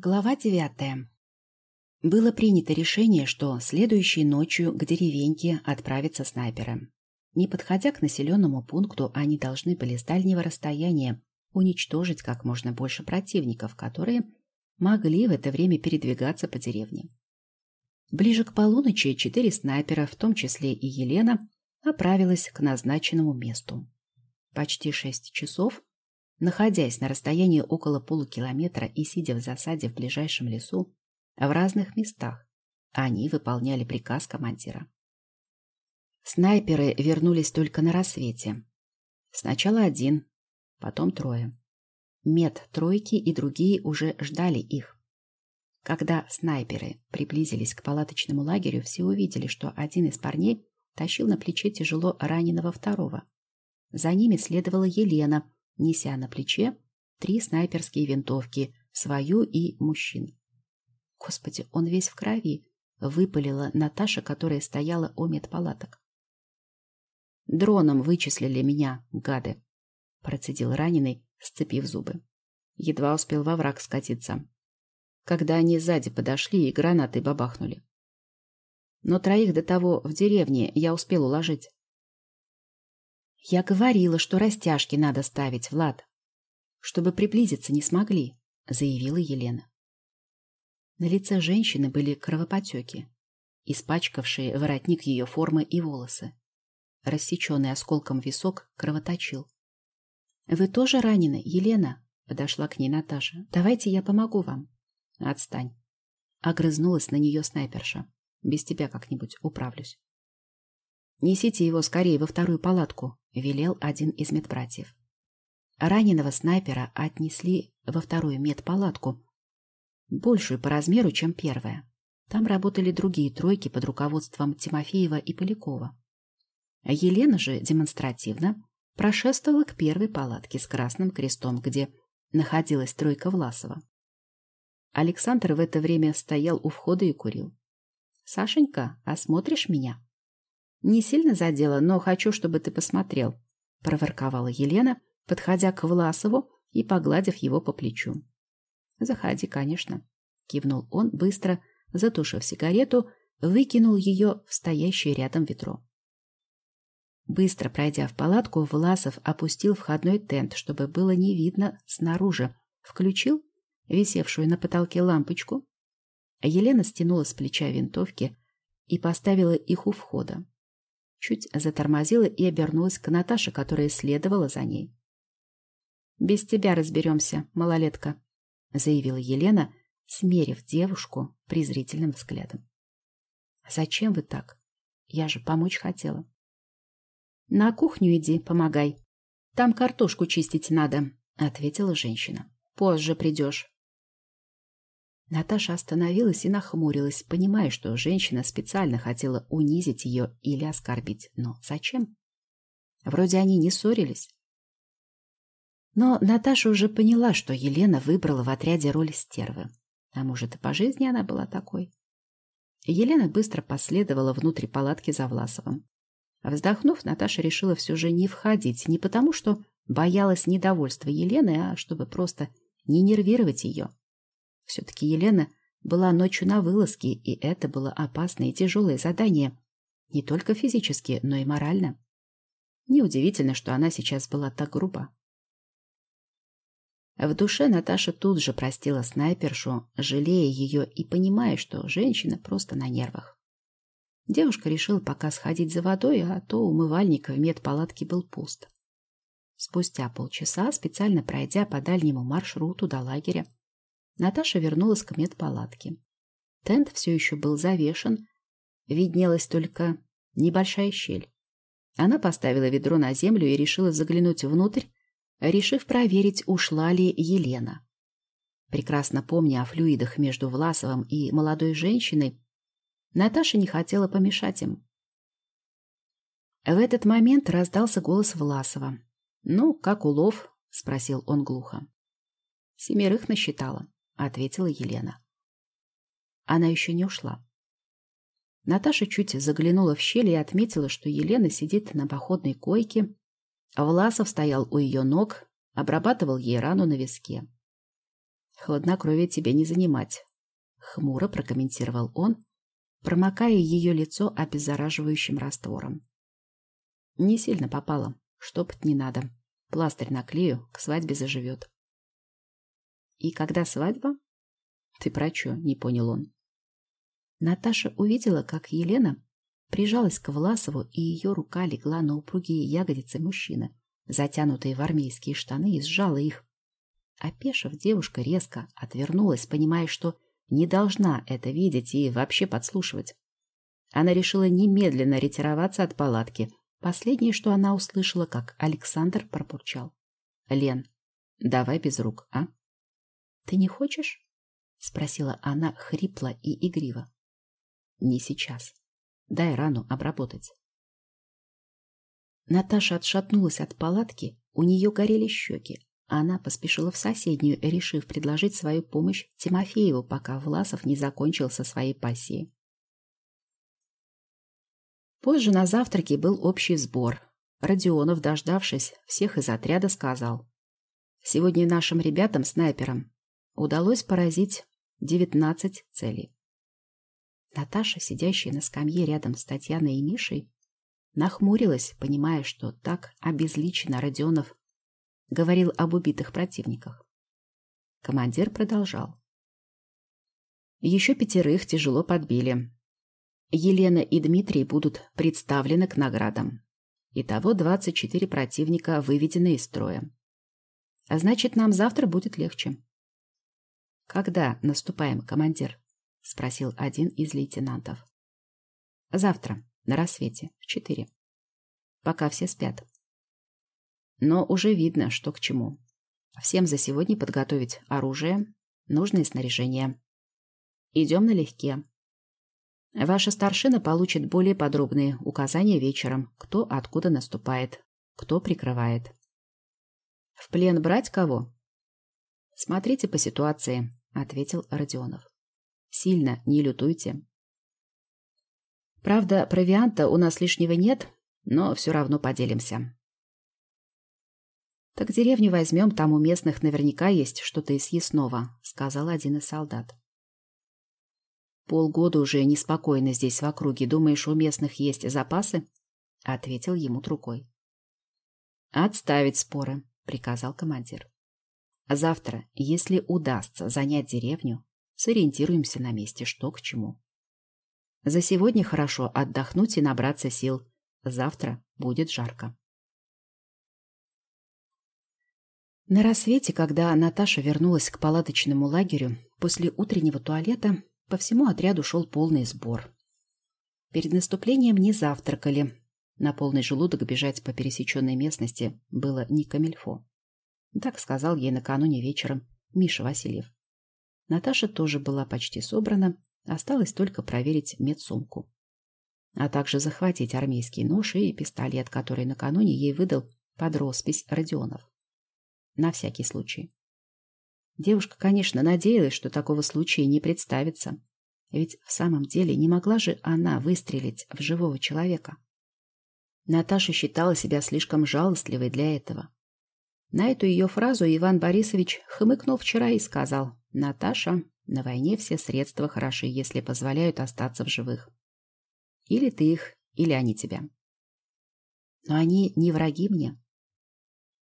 Глава девятая. Было принято решение, что следующей ночью к деревеньке отправятся снайперы. Не подходя к населенному пункту, они должны были с дальнего расстояния уничтожить как можно больше противников, которые могли в это время передвигаться по деревне. Ближе к полуночи четыре снайпера, в том числе и Елена, направилась к назначенному месту. Почти шесть часов Находясь на расстоянии около полукилометра и сидя в засаде в ближайшем лесу, в разных местах, они выполняли приказ командира. Снайперы вернулись только на рассвете. Сначала один, потом трое. Мед тройки и другие уже ждали их. Когда снайперы приблизились к палаточному лагерю, все увидели, что один из парней тащил на плече тяжело раненого второго. За ними следовала Елена, неся на плече три снайперские винтовки, свою и мужчин. Господи, он весь в крови, выпалила Наташа, которая стояла у медпалаток. Дроном вычислили меня, гады, процедил раненый, сцепив зубы. Едва успел во враг скатиться. Когда они сзади подошли и гранаты бабахнули. Но троих до того в деревне я успел уложить. Я говорила, что растяжки надо ставить, Влад. Чтобы приблизиться не смогли, заявила Елена. На лице женщины были кровопотеки, испачкавшие воротник ее формы и волосы. Рассеченный осколком висок кровоточил. «Вы тоже ранены, Елена?» — подошла к ней Наташа. «Давайте я помогу вам». «Отстань». Огрызнулась на нее снайперша. «Без тебя как-нибудь управлюсь». «Несите его скорее во вторую палатку», — велел один из медбратьев. Раненого снайпера отнесли во вторую медпалатку, большую по размеру, чем первая. Там работали другие тройки под руководством Тимофеева и Полякова. Елена же демонстративно прошествовала к первой палатке с красным крестом, где находилась тройка Власова. Александр в это время стоял у входа и курил. «Сашенька, осмотришь меня?» Не сильно задела, но хочу, чтобы ты посмотрел, проворковала Елена, подходя к Власову и погладив его по плечу. Заходи, конечно, кивнул он, быстро затушив сигарету, выкинул ее в стоящее рядом ведро. Быстро пройдя в палатку, Власов опустил входной тент, чтобы было не видно снаружи, включил висевшую на потолке лампочку. Елена стянула с плеча винтовки и поставила их у входа чуть затормозила и обернулась к Наташе, которая следовала за ней. «Без тебя разберемся, малолетка», — заявила Елена, смерив девушку презрительным взглядом. «Зачем вы так? Я же помочь хотела». «На кухню иди, помогай. Там картошку чистить надо», — ответила женщина. «Позже придешь». Наташа остановилась и нахмурилась, понимая, что женщина специально хотела унизить ее или оскорбить. Но зачем? Вроде они не ссорились. Но Наташа уже поняла, что Елена выбрала в отряде роль стервы. А может, и по жизни она была такой. Елена быстро последовала внутрь палатки за Власовым. Вздохнув, Наташа решила все же не входить, не потому что боялась недовольства Елены, а чтобы просто не нервировать ее. Все-таки Елена была ночью на вылазке, и это было опасное и тяжелое задание. Не только физически, но и морально. Неудивительно, что она сейчас была так груба. В душе Наташа тут же простила снайпершу, жалея ее и понимая, что женщина просто на нервах. Девушка решила пока сходить за водой, а то умывальник в медпалатке был пуст. Спустя полчаса, специально пройдя по дальнему маршруту до лагеря, Наташа вернулась к медпалатке. Тент все еще был завешен, виднелась только небольшая щель. Она поставила ведро на землю и решила заглянуть внутрь, решив проверить, ушла ли Елена. Прекрасно помня о флюидах между Власовым и молодой женщиной, Наташа не хотела помешать им. В этот момент раздался голос Власова. «Ну, как улов?» — спросил он глухо. «Семерых насчитала» ответила Елена. Она еще не ушла. Наташа чуть заглянула в щель и отметила, что Елена сидит на походной койке, а Власов стоял у ее ног, обрабатывал ей рану на виске. Хладнокровие тебе не занимать. Хмуро прокомментировал он, промокая ее лицо обеззараживающим раствором. Не сильно попало, штопать не надо. Пластырь наклею, к свадьбе заживет. И когда свадьба? Ты про что? Не понял он. Наташа увидела, как Елена прижалась к Власову, и ее рука легла на упругие ягодицы мужчины, затянутые в армейские штаны, и сжала их. Опешив, девушка резко отвернулась, понимая, что не должна это видеть и вообще подслушивать. Она решила немедленно ретироваться от палатки. Последнее, что она услышала, как Александр пробурчал. «Лен, давай без рук, а?» «Ты не хочешь?» — спросила она хрипло и игриво. «Не сейчас. Дай рану обработать». Наташа отшатнулась от палатки, у нее горели щеки. Она поспешила в соседнюю, решив предложить свою помощь Тимофееву, пока Власов не закончил со своей пассией. Позже на завтраке был общий сбор. Родионов, дождавшись, всех из отряда сказал. «Сегодня нашим ребятам-снайперам удалось поразить 19 целей. Наташа, сидящая на скамье рядом с Татьяной и Мишей, нахмурилась, понимая, что так обезличенно Родионов говорил об убитых противниках. Командир продолжал. Еще пятерых тяжело подбили. Елена и Дмитрий будут представлены к наградам. Итого 24 противника выведены из строя. А значит, нам завтра будет легче. «Когда наступаем, командир?» — спросил один из лейтенантов. «Завтра, на рассвете, в четыре. Пока все спят. Но уже видно, что к чему. Всем за сегодня подготовить оружие, нужное снаряжение. Идем налегке. Ваша старшина получит более подробные указания вечером, кто откуда наступает, кто прикрывает. В плен брать кого? Смотрите по ситуации, ответил Родионов. Сильно не лютуйте. Правда, провианта у нас лишнего нет, но все равно поделимся. «Так деревню возьмем, там у местных наверняка есть что-то из съестного», — сказал один из солдат. «Полгода уже неспокойно здесь в округе. Думаешь, у местных есть запасы?» — ответил ему рукой. «Отставить споры», — приказал командир. «Завтра, если удастся занять деревню, сориентируемся на месте, что к чему. За сегодня хорошо отдохнуть и набраться сил. Завтра будет жарко». На рассвете, когда Наташа вернулась к палаточному лагерю, после утреннего туалета по всему отряду шел полный сбор. Перед наступлением не завтракали. На полный желудок бежать по пересеченной местности было не камельфо. Так сказал ей накануне вечером Миша Васильев. Наташа тоже была почти собрана, осталось только проверить медсумку. А также захватить армейский нож и пистолет, который накануне ей выдал под роспись Родионов на всякий случай. Девушка, конечно, надеялась, что такого случая не представится. Ведь в самом деле не могла же она выстрелить в живого человека. Наташа считала себя слишком жалостливой для этого. На эту ее фразу Иван Борисович хмыкнул вчера и сказал, «Наташа, на войне все средства хороши, если позволяют остаться в живых. Или ты их, или они тебя. Но они не враги мне.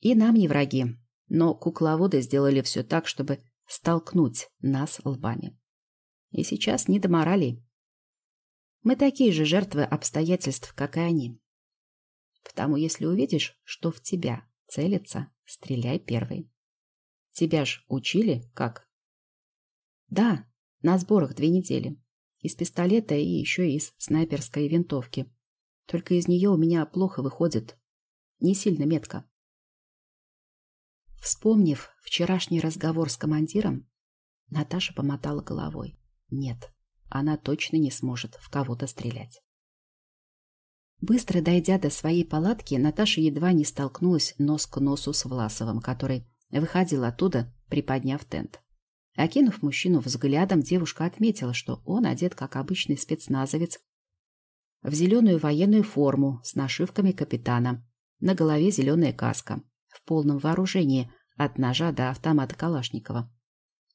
И нам не враги, но кукловоды сделали все так, чтобы столкнуть нас лбами. И сейчас не до морали. Мы такие же жертвы обстоятельств, как и они. Потому если увидишь, что в тебя целится, стреляй первый. Тебя ж учили как? Да, на сборах две недели. Из пистолета и еще из снайперской винтовки. Только из нее у меня плохо выходит. Не сильно метко. Вспомнив вчерашний разговор с командиром, Наташа помотала головой. Нет, она точно не сможет в кого-то стрелять. Быстро дойдя до своей палатки, Наташа едва не столкнулась нос к носу с Власовым, который выходил оттуда, приподняв тент. Окинув мужчину взглядом, девушка отметила, что он одет как обычный спецназовец в зеленую военную форму с нашивками капитана, на голове зеленая каска в полном вооружении, от ножа до автомата Калашникова.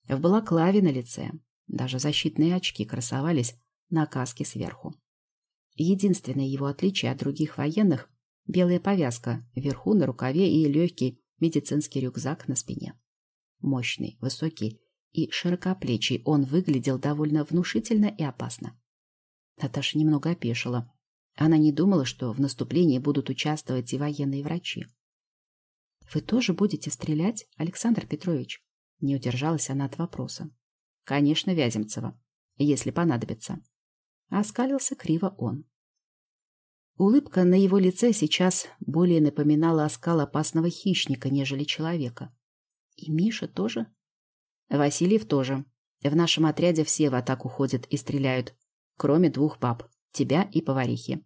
В балаклаве на лице. Даже защитные очки красовались на каске сверху. Единственное его отличие от других военных – белая повязка вверху на рукаве и легкий медицинский рюкзак на спине. Мощный, высокий и широкоплечий он выглядел довольно внушительно и опасно. Наташа немного опешила. Она не думала, что в наступлении будут участвовать и военные врачи. «Вы тоже будете стрелять, Александр Петрович?» Не удержалась она от вопроса. «Конечно, Вяземцева, если понадобится». Оскалился криво он. Улыбка на его лице сейчас более напоминала оскал опасного хищника, нежели человека. И Миша тоже? Васильев тоже. В нашем отряде все в атаку ходят и стреляют, кроме двух баб, тебя и поварихи.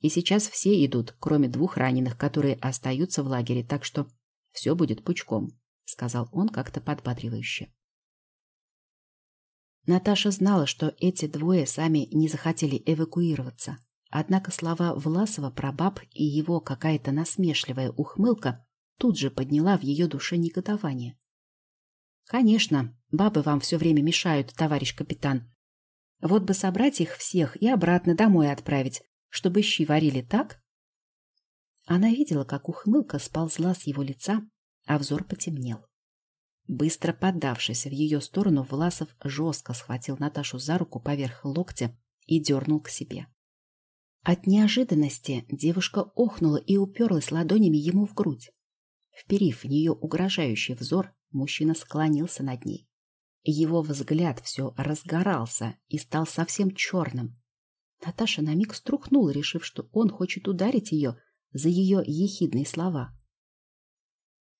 И сейчас все идут, кроме двух раненых, которые остаются в лагере, так что все будет пучком, — сказал он как-то подбадривающе. Наташа знала, что эти двое сами не захотели эвакуироваться. Однако слова Власова про баб и его какая-то насмешливая ухмылка тут же подняла в ее душе негодование. «Конечно, бабы вам все время мешают, товарищ капитан. Вот бы собрать их всех и обратно домой отправить, чтобы щи варили так?» Она видела, как ухмылка сползла с его лица, а взор потемнел. Быстро поддавшись в ее сторону, Власов жестко схватил Наташу за руку поверх локтя и дернул к себе. От неожиданности девушка охнула и уперлась ладонями ему в грудь. Вперив в нее угрожающий взор, мужчина склонился над ней. Его взгляд все разгорался и стал совсем черным. Наташа на миг струхнула, решив, что он хочет ударить ее за ее ехидные слова.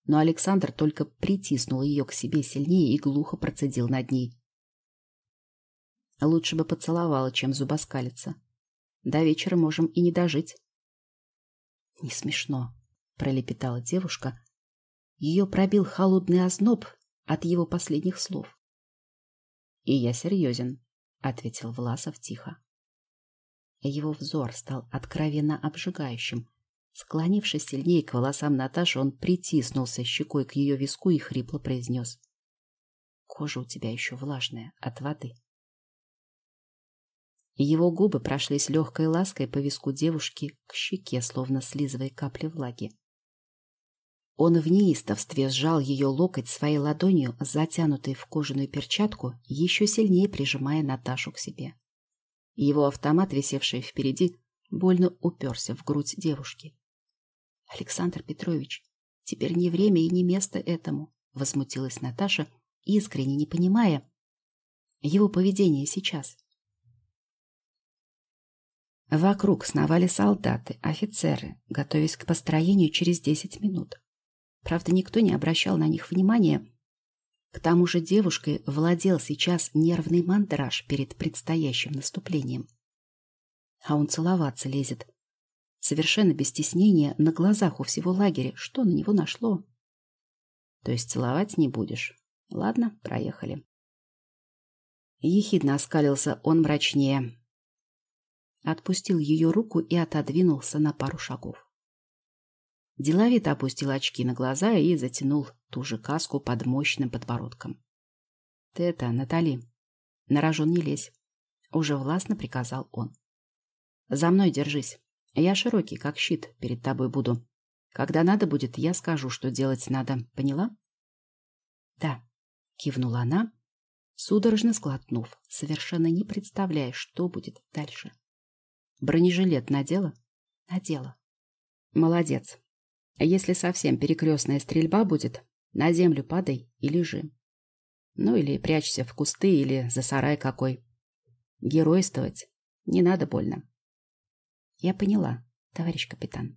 Но Александр только притиснул ее к себе сильнее и глухо процедил над ней. Лучше бы поцеловала, чем зубоскалиться. До вечера можем и не дожить. — Не смешно, — пролепетала девушка. Ее пробил холодный озноб от его последних слов. — И я серьезен, — ответил Власов тихо. Его взор стал откровенно обжигающим. Склонившись сильнее к волосам Наташи, он притиснулся щекой к ее виску и хрипло произнес. — Кожа у тебя еще влажная от воды. Его губы прошлись легкой лаской по виску девушки к щеке, словно слизывая капли влаги. Он в неистовстве сжал ее локоть своей ладонью, затянутой в кожаную перчатку, еще сильнее прижимая Наташу к себе. Его автомат, висевший впереди, больно уперся в грудь девушки. — Александр Петрович, теперь не время и не место этому, — возмутилась Наташа, искренне не понимая его поведения сейчас. Вокруг сновали солдаты, офицеры, готовясь к построению через десять минут. Правда, никто не обращал на них внимания. К тому же девушкой владел сейчас нервный мандраж перед предстоящим наступлением. А он целоваться лезет. Совершенно без стеснения, на глазах у всего лагеря. Что на него нашло? То есть целовать не будешь? Ладно, проехали. Ехидно оскалился он мрачнее отпустил ее руку и отодвинулся на пару шагов. Деловито опустил очки на глаза и затянул ту же каску под мощным подбородком. — Ты это, Натали, на рожон не лезь, — уже властно приказал он. — За мной держись. Я широкий, как щит, перед тобой буду. Когда надо будет, я скажу, что делать надо. Поняла? — Да, — кивнула она, судорожно сглотнув, совершенно не представляя, что будет дальше. — Бронежилет надела? Надела. Молодец. Если совсем перекрестная стрельба будет, на землю падай и лежи. Ну или прячься в кусты или за сарай какой. Геройствовать не надо больно. Я поняла, товарищ капитан.